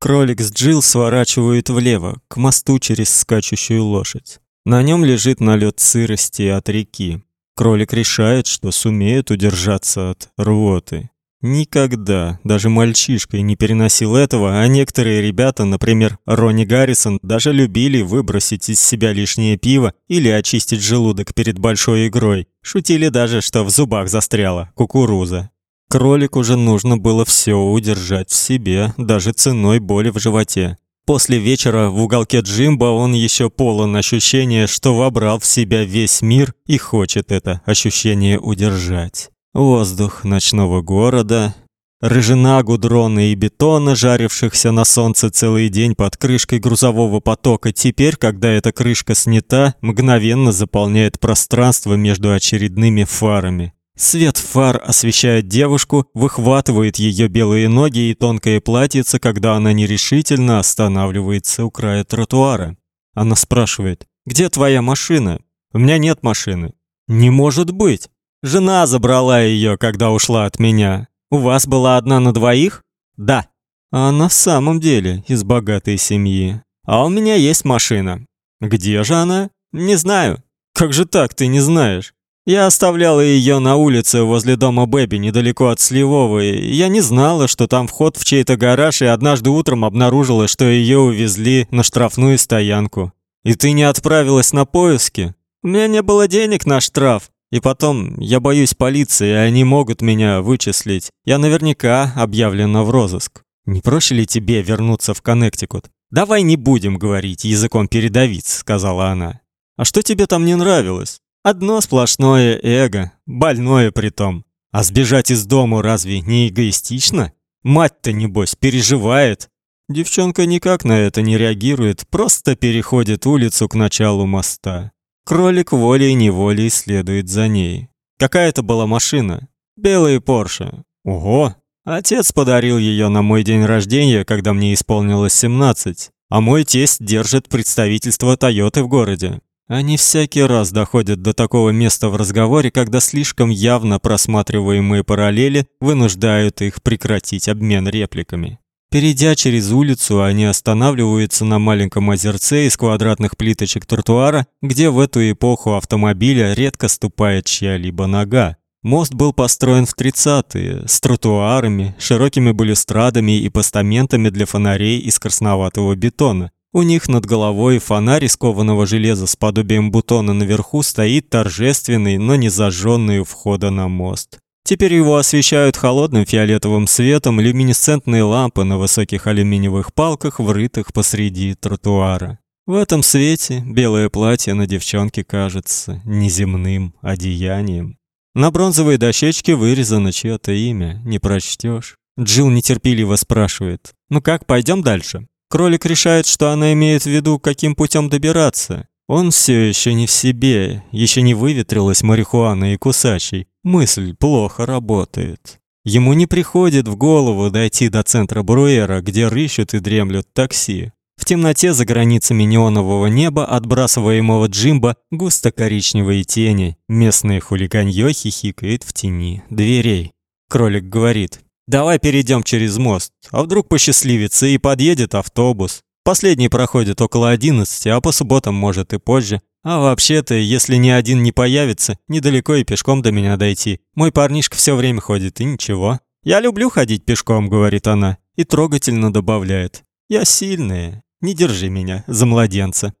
Кролик с Джилл сворачивают влево, к мосту через скачущую лошадь. На нем лежит налет сырости от реки. Кролик решает, что сумеет удержаться от рвоты. Никогда, даже мальчишкой не переносил этого, а некоторые ребята, например, Ронни Гаррисон, даже любили выбросить из себя лишнее пиво или очистить желудок перед большой игрой. Шутили даже, что в зубах застряла кукуруза. Кролику же нужно было все удержать в себе, даже ценой боли в животе. После вечера в уголке Джимба он еще полон ощущения, что вобрал в себя весь мир и хочет это ощущение удержать. Воздух ночного города, рыжина гудрона и бетона, жарившихся на солнце целый день под крышкой грузового потока, теперь, когда эта крышка снята, мгновенно заполняет пространство между очередными фарами. Свет фар освещает девушку, выхватывает ее белые ноги и тонкое платьице, когда она нерешительно останавливается у края тротуара. Она спрашивает: "Где твоя машина?" "У меня нет машины". "Не может быть. Жена забрала ее, когда ушла от меня. У вас была одна на двоих?" "Да". А она в самом деле из богатой семьи. "А у меня есть машина". "Где же она?" "Не знаю". "Как же так, ты не знаешь?" Я оставляла ее на улице возле дома Бэби, недалеко от Сливовой. Я не знала, что там вход в чей-то гараж, и однажды утром обнаружила, что ее увезли на штрафную стоянку. И ты не отправилась на поиски? У меня не было денег на штраф. И потом, я боюсь полиции, они могут меня вычислить. Я наверняка объявлена в розыск. Не проще ли тебе вернуться в Коннектикут? Давай не будем говорить языком передовиц, сказала она. А что тебе там не нравилось? Одно сплошное эго, больное притом. А сбежать из дому разве не эгоистично? Мать-то небось переживает. Девчонка никак на это не реагирует, просто переходит улицу к началу моста. Кролик волей-неволей следует за ней. Какая это была машина? Белый Порше. Ого! Отец подарил ее на мой день рождения, когда мне исполнилось 17. А мой тесть держит представительство Тойоты в городе. Они всякий раз доходят до такого места в разговоре, когда слишком явно просматриваемые параллели вынуждают их прекратить обмен репликами. Перейдя через улицу, они останавливаются на маленьком озерце из квадратных плиточек тротуара, где в эту эпоху автомобиля редко ступает чья-либо нога. Мост был построен в 30-е, с тротуарами, широкими балюстрадами и постаментами для фонарей из красноватого бетона. У них над головой фонарь из кованого железа с подобием бутона наверху стоит торжественный, но не зажженный у входа на мост. Теперь его освещают холодным фиолетовым светом люминесцентные лампы на высоких алюминиевых палках, врытых посреди тротуара. В этом свете белое платье на девчонке кажется неземным одеянием. На бронзовой дощечке вырезано чьё-то имя, не прочтешь. Джилл нетерпеливо спрашивает: "Ну как, пойдем дальше?" Кролик решает, что она имеет в виду, каким путем добираться. Он все еще не в себе, еще не выветрилась марихуана и кусачий. Мысль плохо работает. Ему не приходит в голову дойти до центра Бруэра, где рыщут и дремлют такси. В темноте за границами неонового неба, отбрасываемого Джимбо, густо коричневые тени. Местное хулиганье хихикает в тени дверей. Кролик говорит: Давай перейдем через мост. А вдруг посчастливится и подъедет автобус. Последний проходит около 11, а по субботам может и позже. А вообще-то, если ни один не появится, недалеко и пешком до меня дойти. Мой парнишка все время ходит, и ничего. Я люблю ходить пешком, говорит она, и трогательно добавляет: "Я сильная, не держи меня за младенца".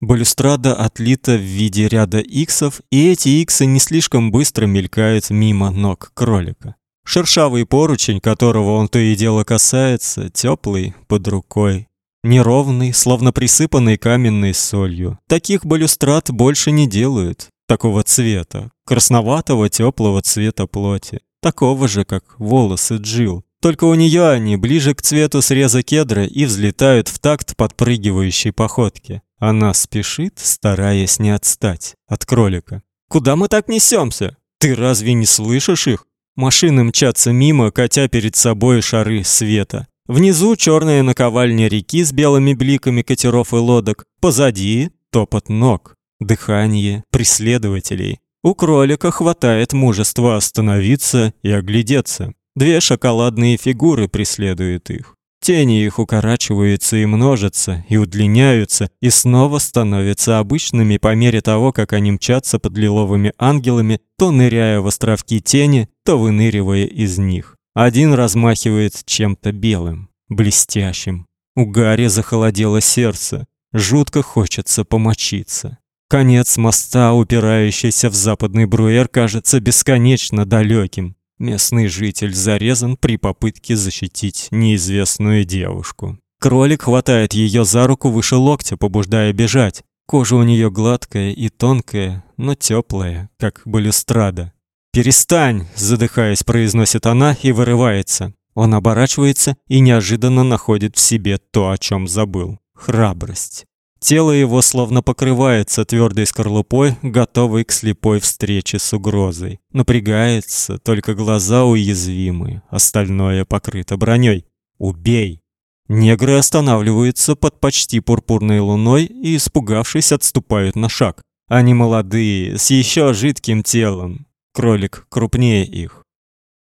Балюстрада отлита в виде ряда иксов, и эти иксы не слишком быстро мелькают мимо ног кролика. Шершавый поручень, которого он то и дело касается, теплый под рукой. Неровный, словно присыпанный каменной солью. Таких балюстрад больше не делают. Такого цвета, красноватого теплого цвета плоти. Такого же, как волосы Джил. Только у нее они ближе к цвету среза кедра и взлетают в такт подпрыгивающей походки. Она спешит, стараясь не отстать от кролика. Куда мы так несемся? Ты разве не слышишь их? Машины мчатся мимо, катя перед собой шары света. Внизу черная наковальня реки с белыми бликами катеров и лодок. Позади топот ног, дыхание преследователей. У кролика хватает мужества остановиться и оглядеться. Две шоколадные фигуры преследуют их. Тени их укорачиваются и множатся, и удлиняются, и снова становятся обычными по мере того, как они мчатся под лиловыми ангелами, то ныряя в островки тени, то выныривая из них. Один размахивает чем-то белым, блестящим. У Гарри захолодело сердце. Жутко хочется помочиться. Конец моста, упирающийся в западный Бруэр, кажется бесконечно далеким. Местный житель зарезан при попытке защитить неизвестную девушку. Кролик хватает ее за руку выше локтя, побуждая бежать. Кожа у нее гладкая и тонкая, но теплая, как балюстрада. "Перестань", задыхаясь, произносит она и вырывается. Он оборачивается и неожиданно находит в себе то, о чем забыл храбрость. Тело его словно покрывается твердой скорлупой, готовой к слепой встрече с угрозой. Напрягается, только глаза уязвимы, остальное покрыто броней. Убей. Негры останавливаются под почти пурпурной луной и, испугавшись, отступают на шаг. Они молодые, с еще жидким телом. Кролик крупнее их.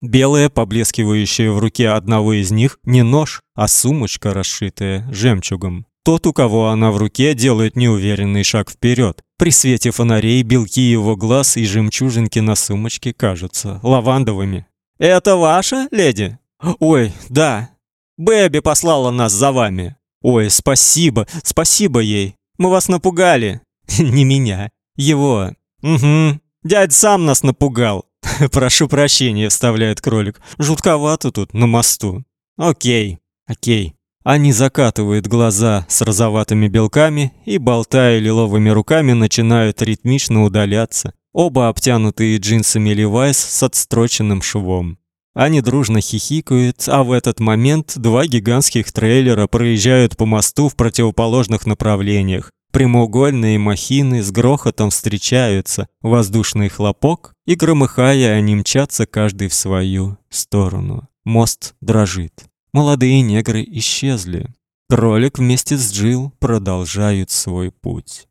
Белая, поблескивающая в руке одного из них, не нож, а сумочка, расшитая жемчугом. Тот, у кого она в руке, делает неуверенный шаг вперед. При свете фонарей белки его глаз и жемчужинки на сумочке кажутся лавандовыми. «Это ваша, леди?» «Ой, да. Бэби послала нас за вами». «Ой, спасибо, спасибо ей. Мы вас напугали». «Не меня. Его». «Угу. Дядь сам нас напугал». «Прошу прощения», — вставляет кролик. «Жутковато тут, на мосту». «Окей, окей». Они закатывают глаза с розоватыми белками и, болтая лиловыми руками, начинают ритмично удаляться. Оба обтянутые джинсами Levi's с отстроченным швом. Они дружно хихикают, а в этот момент два гигантских трейлера проезжают по мосту в противоположных направлениях. Прямоугольные махины с грохотом встречаются, воздушный хлопок, и громыхая они мчатся каждый в свою сторону. Мост дрожит. Молодые негры исчезли. Кролик вместе с Джил продолжают свой путь.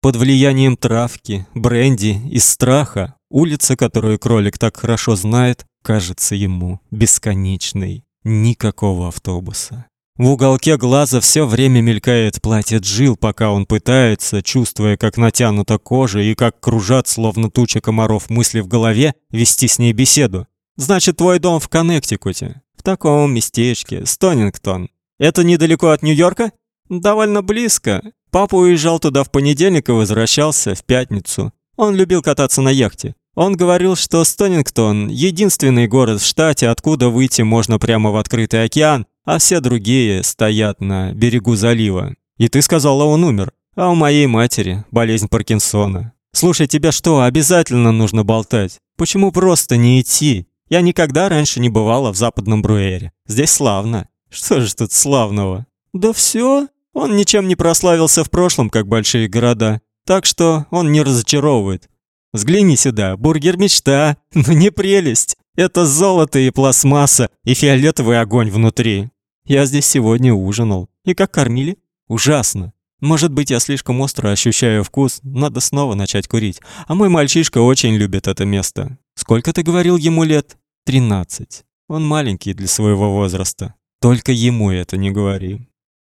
Под влиянием травки, бренди и страха улица, которую кролик так хорошо знает, кажется ему бесконечной. Никакого автобуса. В уголке глаза все время мелькает платье Джил, пока он пытается, чувствуя, как натянута кожа и как кружат, словно туча комаров мысли в голове, вести с ней беседу. Значит, твой дом в Коннектикуте. В таком местечке, Стонингтон. Это недалеко от Нью-Йорка? Довольно близко. Папа уезжал туда в понедельник и возвращался в пятницу. Он любил кататься на яхте. Он говорил, что Стонингтон единственный город в штате, откуда выйти можно прямо в открытый океан, а все другие стоят на берегу залива. И ты сказала, он умер. А у моей матери болезнь Паркинсона. Слушай, тебе что, обязательно нужно болтать? Почему просто не идти? Я никогда раньше не бывала в Западном Бруэре. Здесь славно. Что же тут славного? Да все. Он ничем не прославился в прошлом, как большие города. Так что он не разочаровывает. Взгляни сюда, бургер мечта. Ну не прелесть. Это золото и пластмасса, и фиолетовый огонь внутри. Я здесь сегодня ужинал. И как кормили? Ужасно. Может быть, я слишком остро ощущаю вкус, надо снова начать курить. А мой мальчишка очень любит это место. Сколько ты говорил ему лет? Тринадцать. Он маленький для своего возраста. Только ему это не говори.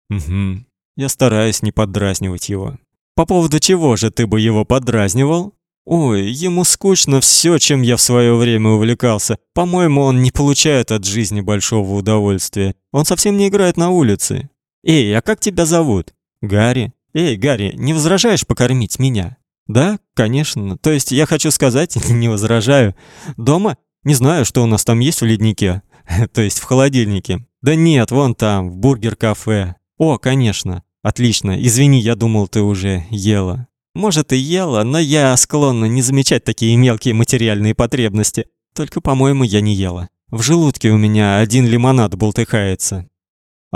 Угу. Я стараюсь не поддразнивать его. По поводу чего же ты бы его поддразнивал? Ой, ему скучно все, чем я в свое время увлекался. По-моему, он не получает от жизни большого удовольствия. Он совсем не играет на улице. Эй, а как тебя зовут? Гарри. Эй, Гарри, не возражаешь покормить меня? Да, конечно. То есть я хочу сказать, не возражаю. Дома не знаю, что у нас там есть в леднике, то есть в холодильнике. Да нет, вон там, в бургер-кафе. О, конечно. Отлично. Извини, я думал, ты уже ела. Может, и ела, но я склонна не замечать такие мелкие материальные потребности. Только, по-моему, я не ела. В желудке у меня один лимонад бултыхается.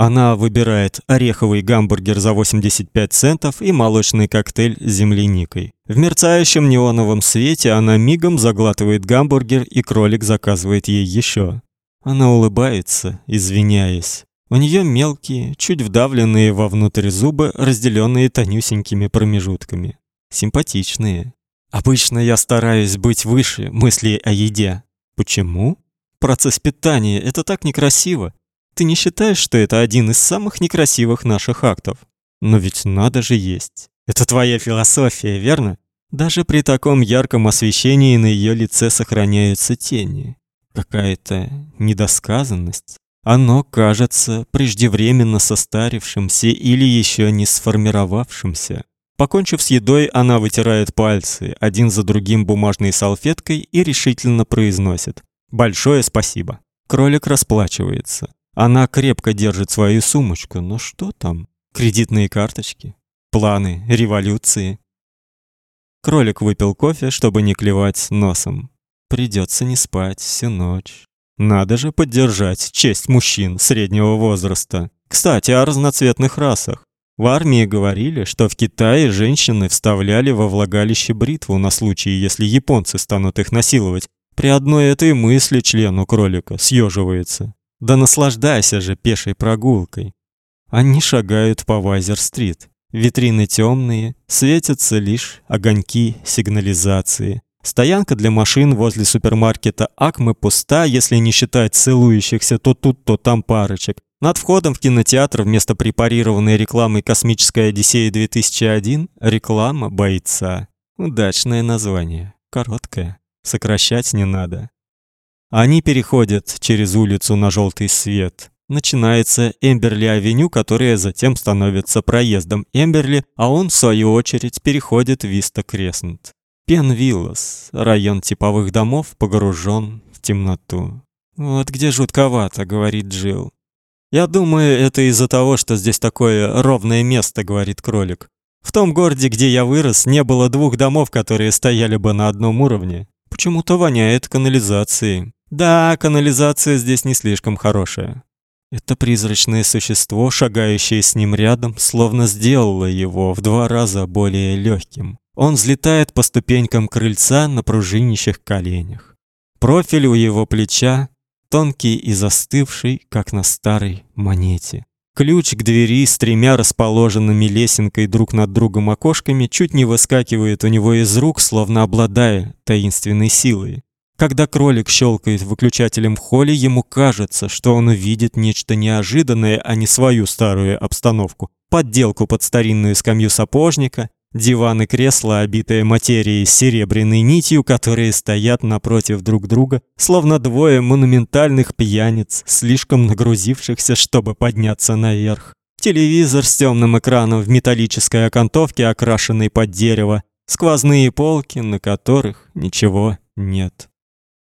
Она выбирает ореховый гамбургер за 85 центов и молочный коктейль с земляникой. В мерцающем неоновом свете она мигом заглатывает гамбургер, и кролик заказывает ей еще. Она улыбается, извиняясь. У нее мелкие, чуть вдавленные вовнутрь зубы, разделенные тонюсенькими промежутками. Симпатичные. Обычно я стараюсь быть выше мыслей о еде. Почему? Процесс питания это так некрасиво. Ты не считаешь, что это один из самых некрасивых наших актов? Но ведь надо же есть. Это твоя философия, верно? Даже при таком ярком освещении на ее лице сохраняются тени. Какая-то недосказанность. Оно кажется преждевременно состарившимся или еще не сформировавшимся. Покончив с едой, она вытирает пальцы один за другим бумажной салфеткой и решительно произносит: "Большое спасибо". Кролик расплачивается. Она крепко держит свою сумочку, но что там? Кредитные карточки, планы, революции. Кролик выпил кофе, чтобы не клевать носом. Придется не спать всю ночь. Надо же поддержать честь мужчин среднего возраста. Кстати, о разноцветных расах. В армии говорили, что в Китае женщины вставляли во влагалище бритву на случай, если японцы станут их насиловать. При одной этой мысли член у кролика съеживается. Да наслаждайся же пешей прогулкой. Они шагают по Вайзер-стрит. Витрины темные, светятся лишь огоньки сигнализации. Стоянка для машин возле супермаркета Акмы пуста, если не считать целующихся то тут, то там парочек. Над входом в кинотеатр вместо препарированной рекламы «Космическая Одиссея-2001» реклама бойца. Удачное название. Короткое. Сокращать не надо. Они переходят через улицу на желтый свет. Начинается Эмберли-авеню, которая затем становится проездом Эмберли, а он в свою очередь переходит Виста-Креснт. Пенвиллас, район типовых домов, погружен в темноту. Вот где жутковато, говорит Джилл. Я думаю, это из-за того, что здесь такое ровное место, говорит кролик. В том городе, где я вырос, не было двух домов, которые стояли бы на одном уровне. Почему-то воняет канализацией. Да, канализация здесь не слишком хорошая. Это призрачное существо, шагающее с ним рядом, словно сделало его в два раза более легким. Он взлетает по ступенькам крыльца на пружинящих коленях. Профиль у его плеча тонкий и застывший, как на старой монете. Ключ к двери с тремя расположенными лесенкой друг над другом окошками чуть не выскакивает у него из рук, словно обладая таинственной силой. Когда кролик щелкает выключателем в холле, ему кажется, что он увидит нечто неожиданное, а не свою старую обстановку. Подделку под старинную скамью сапожника, Диван и кресла, обитые материей с серебряной нитью, которые стоят напротив друг друга, словно двое монументальных пьяниц, слишком нагрузившихся, чтобы подняться наверх. Телевизор с темным экраном в металлической окантовке, окрашенной под дерево, сквозные полки, на которых ничего нет.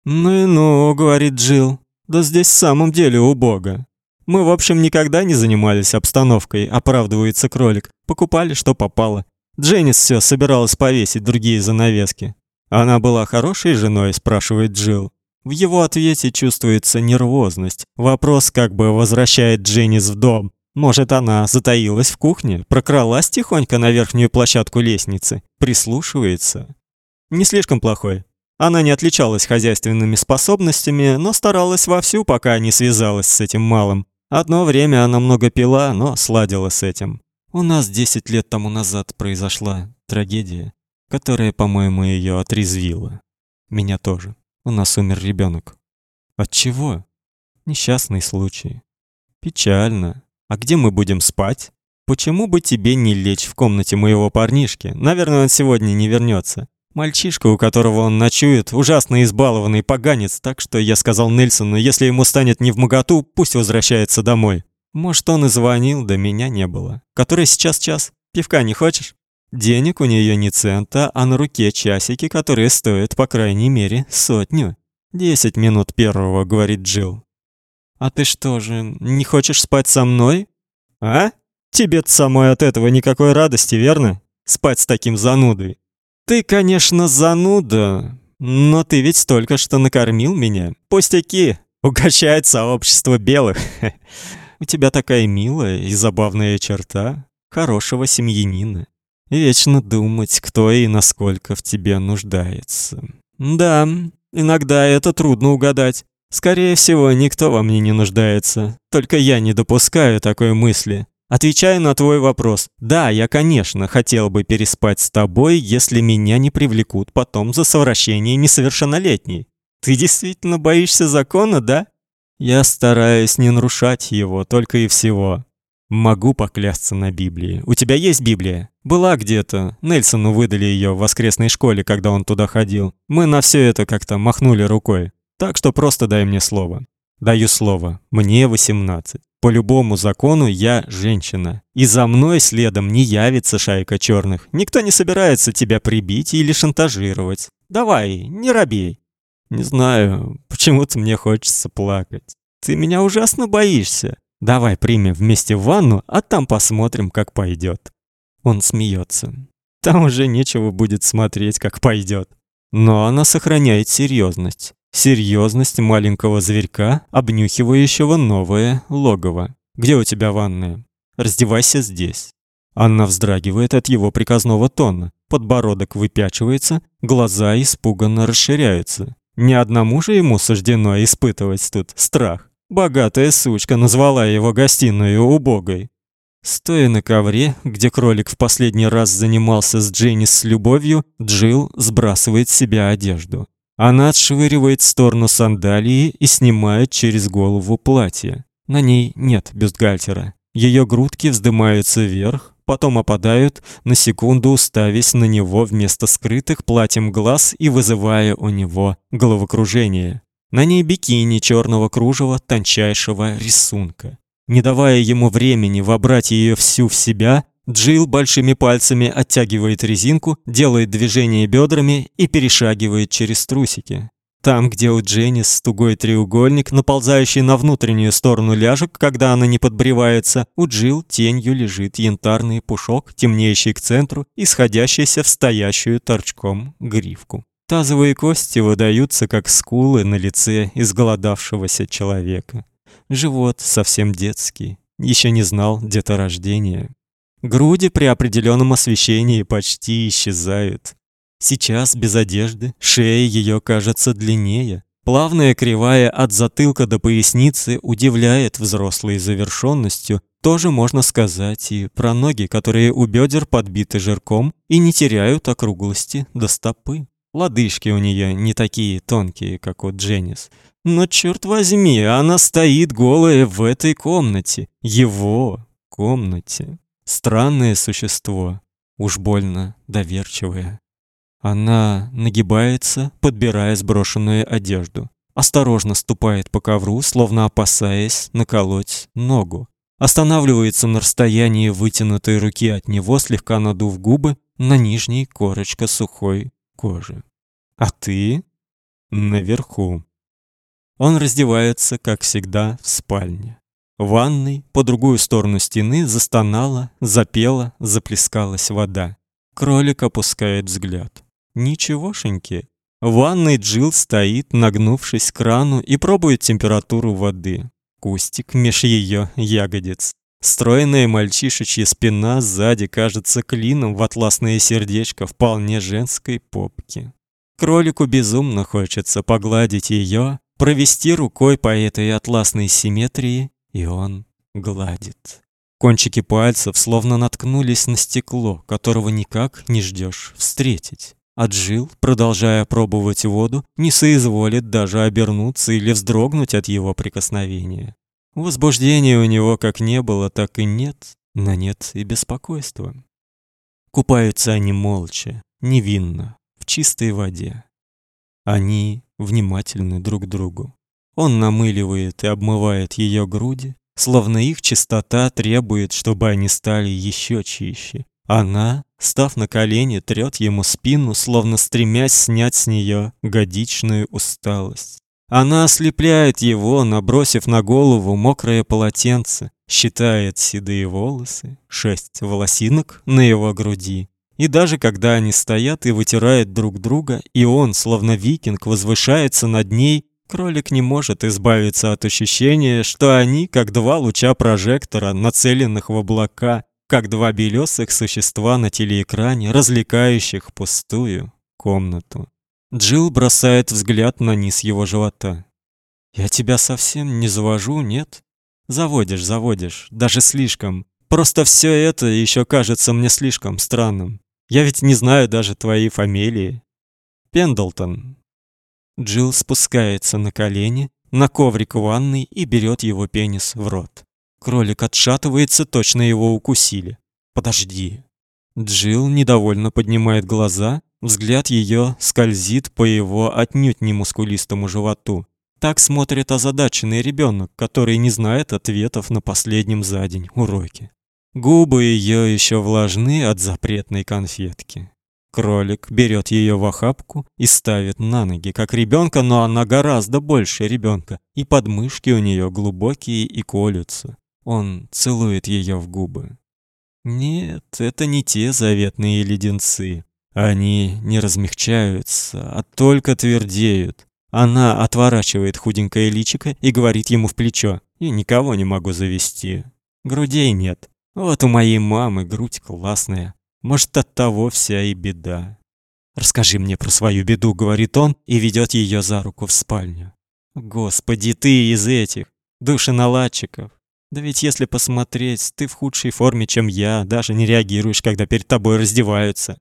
«Ну и ну», — говорит Джилл, — «да здесь в самом деле убого. Мы, в общем, никогда не занимались обстановкой», — оправдывается кролик. «Покупали, что попало. Дженнис все собиралась повесить другие занавески. Она была хорошей женой, спрашивает Джилл. В его ответе чувствуется нервозность. Вопрос как бы возвращает Дженнис в дом. Может, она затаилась в кухне, прокралась тихонько на верхнюю площадку лестницы, прислушивается. Не слишком плохой. Она не отличалась хозяйственными способностями, но старалась вовсю, пока не связалась с этим малым. Одно время она много пила, но сладила с этим. У нас 10 лет тому назад произошла трагедия, которая, по-моему, ее отрезвила. Меня тоже. У нас умер ребенок. От чего? Несчастный случай. Печально. А где мы будем спать? Почему бы тебе не лечь в комнате моего парнишки? Наверное, он сегодня не вернется. Мальчишка, у которого он ночует, ужасно избалованный поганец, так что я сказал Нельсону, если ему станет не в моготу, пусть возвращается домой. Может, он и звонил, да меня не было. Который сейчас час? Пивка не хочешь? Денег у нее не цента, а на руке часики, которые стоят, по крайней мере, сотню. «Десять минут первого», — говорит Джилл. «А ты что же, не хочешь спать со мной?» «А? Тебе-то самой от этого никакой радости, верно? Спать с таким занудой». «Ты, конечно, зануда, но ты ведь только что накормил меня. Пустяки, угощает сообщество белых. У тебя такая милая и забавная черта хорошего семьянина. Вечно думать, кто и насколько в тебе нуждается. Да, иногда это трудно угадать. Скорее всего, никто во мне не нуждается. Только я не допускаю такой мысли. Отвечаю на твой вопрос. Да, я, конечно, хотел бы переспать с тобой, если меня не привлекут потом за совращение несовершеннолетней. Ты действительно боишься закона, да? Я стараюсь не нарушать его, только и всего. Могу поклясться на Библии. У тебя есть Библия? Была где-то. Нельсону выдали ее в воскресной школе, когда он туда ходил. Мы на все это как-то махнули рукой. Так что просто дай мне слово. Даю слово. Мне 18. По любому закону я женщина. И за мной следом не явится шайка черных. Никто не собирается тебя прибить или шантажировать. Давай, не робей. Не знаю, почему-то мне хочется плакать. Ты меня ужасно боишься. Давай примем вместе ванну, а там посмотрим, как пойдет. Он смеется. Там уже нечего будет смотреть, как пойдет. Но она сохраняет серьезность. Серьезность маленького зверька, обнюхивающего новое логово. Где у тебя ванная? Раздевайся здесь. Анна вздрагивает от его приказного тона. Подбородок выпячивается, глаза испуганно расширяются. Ни одному же ему суждено испытывать тут страх. Богатая сучка назвала его гостиную убогой. Стоя на ковре, где кролик в последний раз занимался с Дженнис с любовью, Джилл сбрасывает с себя одежду. Она отшвыривает в сторону сандалии и снимает через голову платье. На ней нет бюстгальтера. Ее грудки вздымаются вверх, потом опадают, на секунду уставясь на него вместо скрытых платьем глаз и вызывая у него головокружение. На ней бикини черного кружева тончайшего рисунка. Не давая ему времени вобрать ее всю в себя, Джилл большими пальцами оттягивает резинку, делает движение бедрами и перешагивает через трусики. Там, где у Дженнис тугой треугольник, наползающий на внутреннюю сторону ляжек, когда она не подбревается, у Джилл тенью лежит янтарный пушок, темнеющий к центру и сходящийся в стоящую торчком гривку. Тазовые кости выдаются как скулы на лице изголодавшегося человека. Живот совсем детский, еще не знал деторождения. Груди при определенном освещении почти исчезают. Сейчас без одежды шея ее кажется длиннее. Плавная кривая от затылка до поясницы удивляет взрослой завершенностью. Тоже можно сказать и про ноги, которые у бедер подбиты жирком и не теряют округлости до стопы. Лодыжки у нее не такие тонкие, как у Дженнис. Но черт возьми, она стоит голая в этой комнате. Его комнате. Странное существо. Уж больно доверчивое. Она нагибается, подбирая сброшенную одежду. Осторожно ступает по ковру, словно опасаясь наколоть ногу. Останавливается на расстоянии вытянутой руки от него, слегка надув губы, на нижней корочка сухой кожи. А ты наверху. Он раздевается, как всегда, в спальне. В ванной по другую сторону стены застонала, запела, заплескалась вода. Кролик опускает взгляд. Ничегошеньки. В ванной Джилл стоит, нагнувшись к крану и пробует температуру воды. Кустик меж ее ягодиц. Стройная мальчишечья спина сзади кажется клином в атласное сердечко вполне женской попки. Кролику безумно хочется погладить ее, провести рукой по этой атласной симметрии, и он гладит. Кончики пальцев словно наткнулись на стекло, которого никак не ждешь встретить. Джилл, продолжая пробовать воду, не соизволит даже обернуться или вздрогнуть от его прикосновения. Возбуждения у него как не было, так и нет, но нет и беспокойства. Купаются они молча, невинно, в чистой воде. Они внимательны друг другу. Он намыливает и обмывает ее груди, словно их чистота требует, чтобы они стали еще чище. Она, став на колени, трет ему спину, словно стремясь снять с нее годичную усталость. Она ослепляет его, набросив на голову мокрое полотенце, считает седые волосы, шесть волосинок на его груди, и даже когда они стоят и вытирают друг друга, и он, словно викинг, возвышается над ней, кролик не может избавиться от ощущения, что они как два луча прожектора, нацеленных в облака, как два белесых существа на телеэкране, развлекающих пустую комнату. Джилл бросает взгляд на низ его живота. Я тебя совсем не завожу, нет? Заводишь, заводишь, даже слишком. Просто все это еще кажется мне слишком странным. Я ведь не знаю даже твоей фамилии. Пендлтон. Джилл спускается на колени, на коврик ванной и берет его пенис в рот. Кролик отшатывается, точно его укусили. Подожди. Джилл недовольно поднимает глаза, взгляд ее скользит по его отнюдь не мускулистому животу. Так смотрит озадаченный ребенок, который не знает ответов на последнем за день уроке. Губы ее еще влажны от запретной конфетки. Кролик берет ее в охапку и ставит на ноги, как ребенка, но она гораздо больше ребенка, и подмышки у нее глубокие и колются. Он целует ее в губы. Нет, это не те заветные леденцы. Они не размягчаются, а только твердеют. Она отворачивает худенькое личико и говорит ему в плечо: "Я никого не могу завести. Грудей нет. Вот у моей мамы грудь классная. Может, от того вся и беда. Расскажи мне про свою беду, говорит он и ведет ее за руку в спальню. Господи, ты из этих душеналадчиков. Да ведь если посмотреть, ты в худшей форме, чем я, даже не реагируешь, когда перед тобой раздеваются.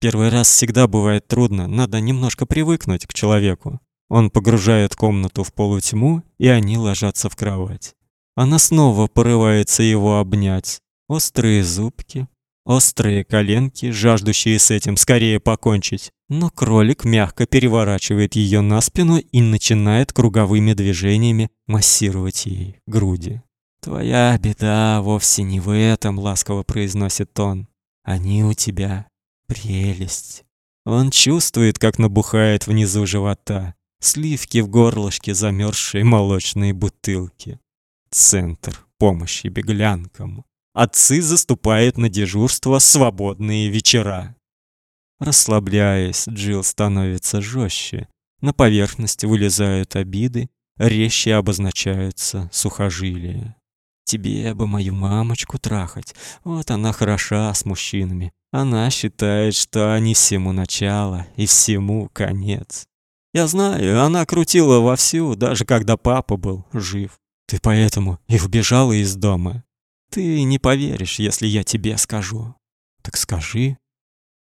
Первый раз всегда бывает трудно, надо немножко привыкнуть к человеку. Он погружает комнату в полутьму, и они ложатся в кровать. Она снова порывается его обнять. Острые зубки, Острые коленки, жаждущие с этим скорее покончить. Но кролик мягко переворачивает ее на спину и начинает круговыми движениями массировать ей груди. «Твоя беда вовсе не в этом», — ласково произносит он. «Они у тебя прелесть». Он чувствует, как набухает внизу живота. Сливки в горлышке замерзшей молочной бутылки. Центр помощи беглянкам. Отцы заступают на дежурство свободные вечера. Расслабляясь, Джилл становится жестче. На поверхность вылезают обиды, резче обозначаются сухожилия. Тебе бы мою мамочку трахать. Вот она хороша с мужчинами. Она считает, что они всему начало и всему конец. Я знаю, она крутила вовсю, даже когда папа был жив. Ты поэтому и убежала из дома. Ты не поверишь, если я тебе скажу. Так скажи.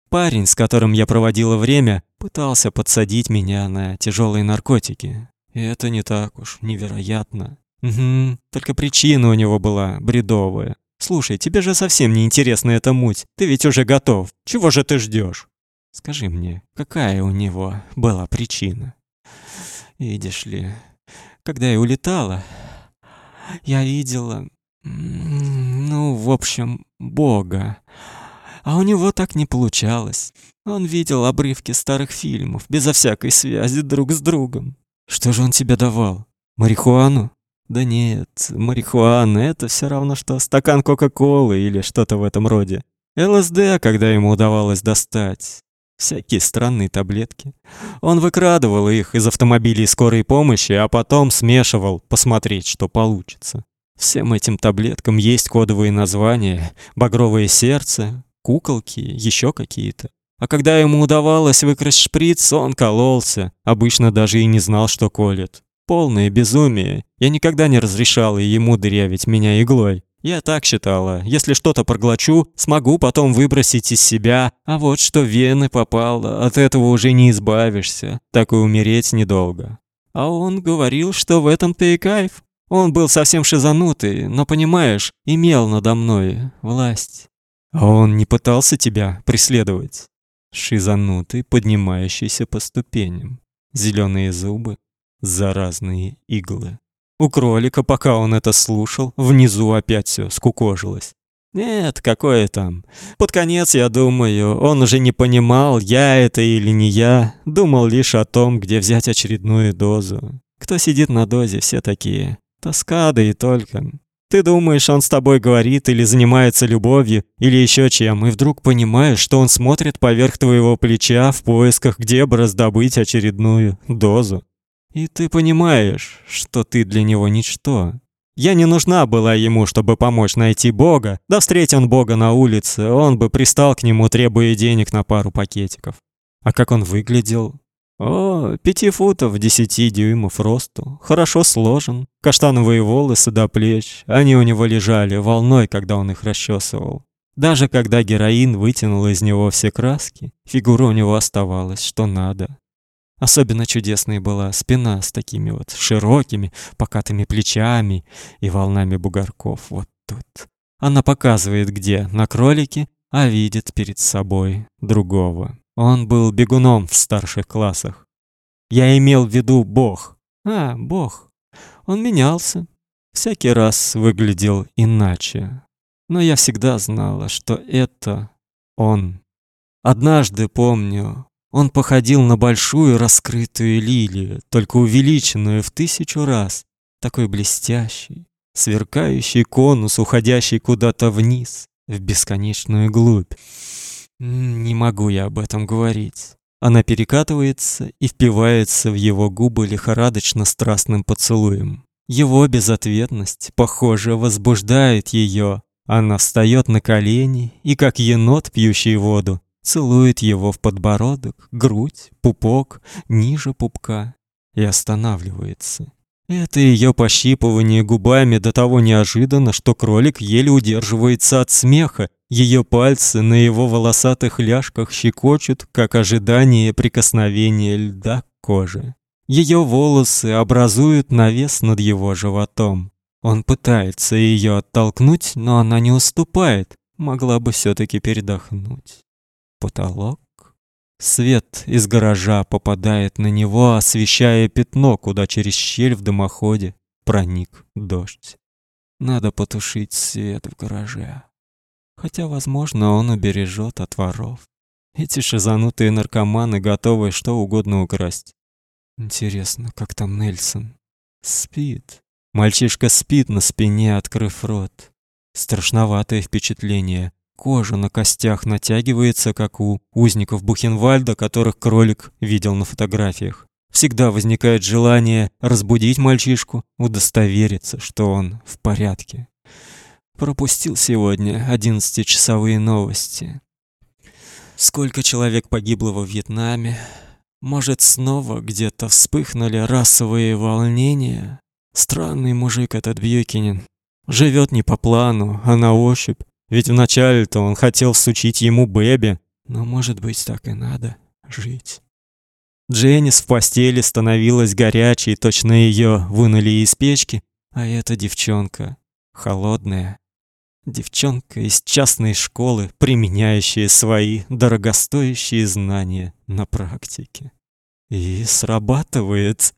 Парень, с которым я проводила время, пытался подсадить меня на тяжелые наркотики. И это не так уж невероятно. Угу, только причина у него была бредовая. Слушай, тебе же совсем не интересна эта муть. Ты ведь уже готов. Чего же ты ждешь? Скажи мне, какая у него была причина? Видишь ли, когда я улетала, я видела ну, в общем, Бога. А у него так не получалось. Он видел обрывки старых фильмов, безо всякой связи друг с другом. Что же он тебе давал? Марихуану? Да нет, марихуана — это все равно, что стакан Кока-Колы или что-то в этом роде. ЛСД, когда ему удавалось достать. Всякие странные таблетки. Он выкрадывал их из автомобилей скорой помощи, а потом смешивал, посмотреть, что получится. Всем этим таблеткам есть кодовые названия: багровое сердце, куколки, еще какие-то. А когда ему удавалось выкрасть шприц, он кололся, обычно даже и не знал, что колет. Полное безумие. Я никогда не разрешала ему дырявить меня иглой. Я так считала, если что-то проглочу, смогу потом выбросить из себя, а вот что вены попало, от этого уже не избавишься, так и умереть недолго. А он говорил, что в этом-то и кайф. Он был совсем шизанутый, но, понимаешь, имел надо мной власть. А он не пытался тебя преследовать. Шизанутый, поднимающийся по ступеням. Зеленые зубы, заразные иглы. У кролика, пока он это слушал, внизу опять все скукожилось. Нет, какое там. Под конец, я думаю, он уже не понимал, я это или не я, думал лишь о том, где взять очередную дозу. Кто сидит на дозе, все такие. Тоска, да и только. Ты думаешь, он с тобой говорит или занимается любовью, или еще чем, и вдруг понимаешь, что он смотрит поверх твоего плеча в поисках, где бы раздобыть очередную дозу. И ты понимаешь, что ты для него ничто. Я не нужна была ему, чтобы помочь найти Бога. Да встреть он Бога на улице, он бы пристал к нему, требуя денег на пару пакетиков. А как он выглядел? О, пяти футов десяти дюймов росту, хорошо сложен, каштановые волосы до плеч, они у него лежали волной, когда он их расчесывал. Даже когда героин вытянул из него все краски, фигура у него оставалась что надо. Особенно чудесной была спина с такими вот широкими, покатыми плечами и волнами бугорков вот тут. Она показывает где, на кролике, а видит перед собой другого. Он был бегуном в старших классах. Я имел в виду Бог. А, Бог. Он менялся. Всякий раз выглядел иначе. Но я всегда знала, что это он. Однажды, помню, он походил на большую раскрытую лилию, только увеличенную в тысячу раз, такой блестящий, сверкающий конус, уходящий куда-то вниз, в бесконечную глубь. Не могу я об этом говорить. Она перекатывается и впивается в его губы лихорадочно страстным поцелуем. Его безответность, похоже, возбуждает ее. Она встает на колени и, как енот, пьющий воду, целует его в подбородок, грудь, пупок, ниже пупка и останавливается. Это ее пощипывание губами до того неожиданно, что кролик еле удерживается от смеха. Ее пальцы на его волосатых ляжках щекочут, как ожидание прикосновения льда к коже. Ее волосы образуют навес над его животом. Он пытается ее оттолкнуть, но она не уступает. Могла бы все таки передохнуть. Потолок. Свет из гаража попадает на него, освещая пятно, куда через щель в дымоходе проник дождь. Надо потушить свет в гараже. Хотя, возможно, он убережет от воров. Эти шизанутые наркоманы готовы что угодно украсть. Интересно, как там Нельсон? Спит. Мальчишка спит на спине, открыв рот. Страшноватое впечатление. Кожа на костях натягивается, как у узников Бухенвальда, которых кролик видел на фотографиях. Всегда возникает желание разбудить мальчишку, удостовериться, что он в порядке. Пропустил сегодня одиннадцатичасовые новости. Сколько человек погибло во Вьетнаме? Может, снова где-то вспыхнули расовые волнения? Странный мужик этот Бьюкинин. Живет не по плану, а на ощупь. Ведь вначале-то он хотел всучить ему Бэби. Но, может быть, так и надо жить. Дженнис в постели становилась горячей, точно ее вынули из печки, а эта девчонка холодная. Девчонка из частной школы, применяющая свои дорогостоящие знания на практике. И срабатывает.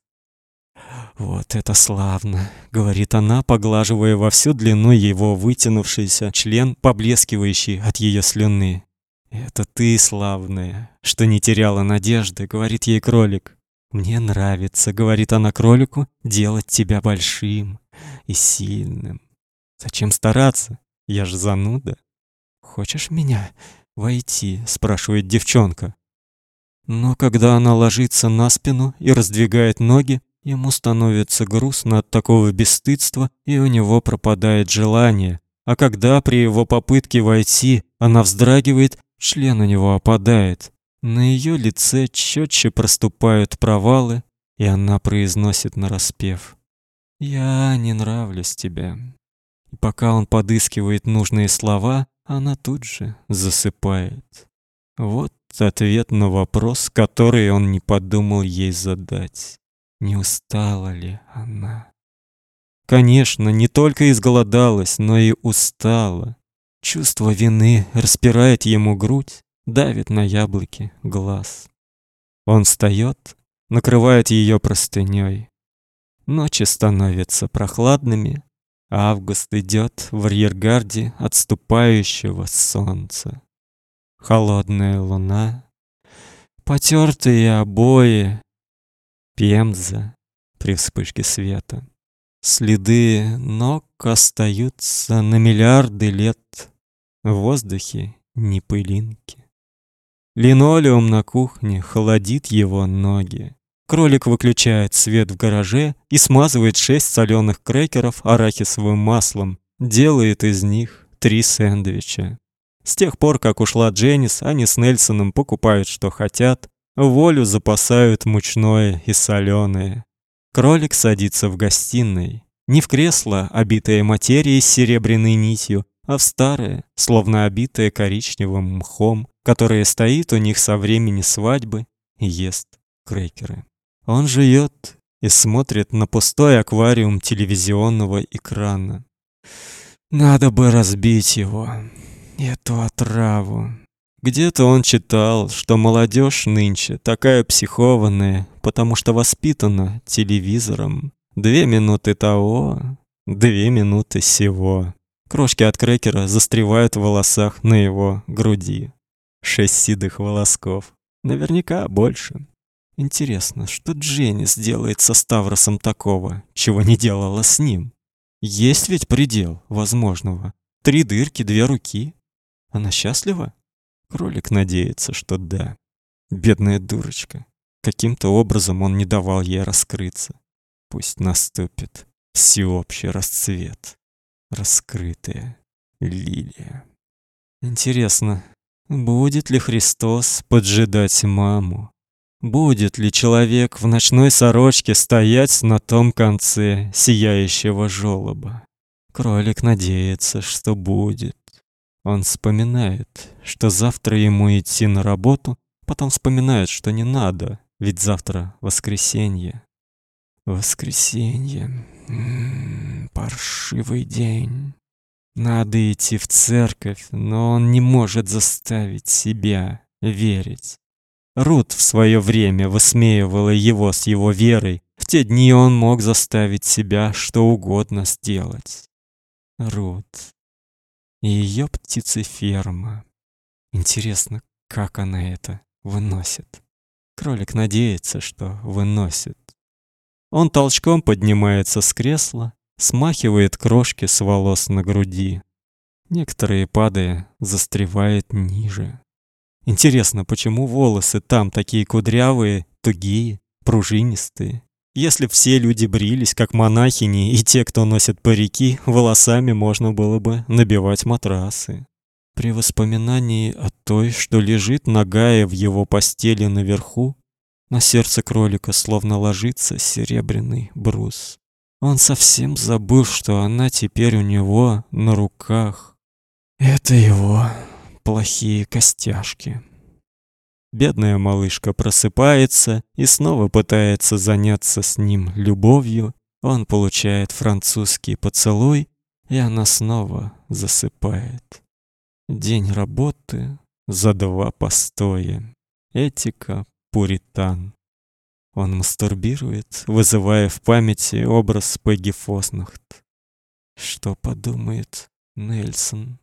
Вот это славно, говорит она, поглаживая во всю длину его вытянувшийся член, поблескивающий от ее слюны. Это ты, славная, что не теряла надежды, говорит ей кролик. Мне нравится, говорит она кролику, делать тебя большим и сильным. Зачем стараться? Я ж зануда. Хочешь меня войти? спрашивает девчонка. Но когда она ложится на спину и раздвигает ноги, ему становится грустно от такого бесстыдства, и у него пропадает желание. А когда при его попытке войти она вздрагивает, член у него опадает. На ее лице четче проступают провалы, и она произносит нараспев: "Я не нравлюсь тебе". И пока он подыскивает нужные слова, она тут же засыпает. Вот ответ на вопрос, который он не подумал ей задать. Не устала ли она? Конечно, не только изголодалась, но и устала. Чувство вины распирает ему грудь, давит на яблоки глаз. Он встает, накрывает ее простыней. Ночи становятся прохладными, Август идет в арьергарде отступающего солнца. Холодная луна, потертые обои, пемза при вспышке света. Следы ног остаются на миллиарды лет. В воздухе ни пылинки. Линолеум на кухне холодит его ноги. Кролик выключает свет в гараже и смазывает шесть соленых крекеров арахисовым маслом, делает из них три сэндвича. С тех пор, как ушла Дженнис, они с Нельсоном покупают, что хотят, волю запасают мучное и соленое. Кролик садится в гостиной, не в кресло, обитое материей с серебряной нитью, а в старое, словно обитое коричневым мхом, которое стоит у них со времени свадьбы и ест крекеры. Он жует и смотрит на пустой аквариум телевизионного экрана. Надо бы разбить его, эту отраву. Где-то он читал, что молодежь нынче такая психованная, потому что воспитана телевизором. Две минуты того, две минуты сего. Крошки от крекера застревают в волосах на его груди. Шесть седых волосков. Наверняка больше. Интересно, что Дженни сделает со Ставросом такого, чего не делала с ним? Есть ведь предел возможного. Три дырки, две руки. Она счастлива? Кролик надеется, что да. Бедная дурочка. Каким-то образом он не давал ей раскрыться. Пусть наступит всеобщий расцвет. Раскрытая лилия. Интересно, будет ли Христос поджидать маму? Будет ли человек в ночной сорочке стоять на том конце сияющего желоба? Кролик надеется, что будет. Он вспоминает, что завтра ему идти на работу, потом вспоминает, что не надо, ведь завтра воскресенье. Воскресенье. М -м -м, паршивый день. Надо идти в церковь, но он не может заставить себя верить. Рут в свое время высмеивала его с его верой. В те дни он мог заставить себя что угодно сделать. Рут и ее птицеферма. Интересно, как она это выносит. Кролик надеется, что выносит. Он толчком поднимается с кресла, смахивает крошки с волос на груди. Некоторые, падая, застревают ниже. Интересно, почему волосы там такие кудрявые, тугие, пружинистые? Если все люди брились, как монахини, и те, кто носит парики, волосами можно было бы набивать матрасы. При воспоминании о той, что лежит нагая в его постели наверху, на сердце кролика словно ложится серебряный брус. Он совсем забыл, что она теперь у него на руках. Это его плохие костяшки. Бедная малышка просыпается и снова пытается заняться с ним любовью. Он получает французский поцелуй, и она снова засыпает. День работы за два постоя. Этика пуритан. Он мастурбирует, вызывая в памяти образ Пегги Фоснахт. Что подумает Нельсон?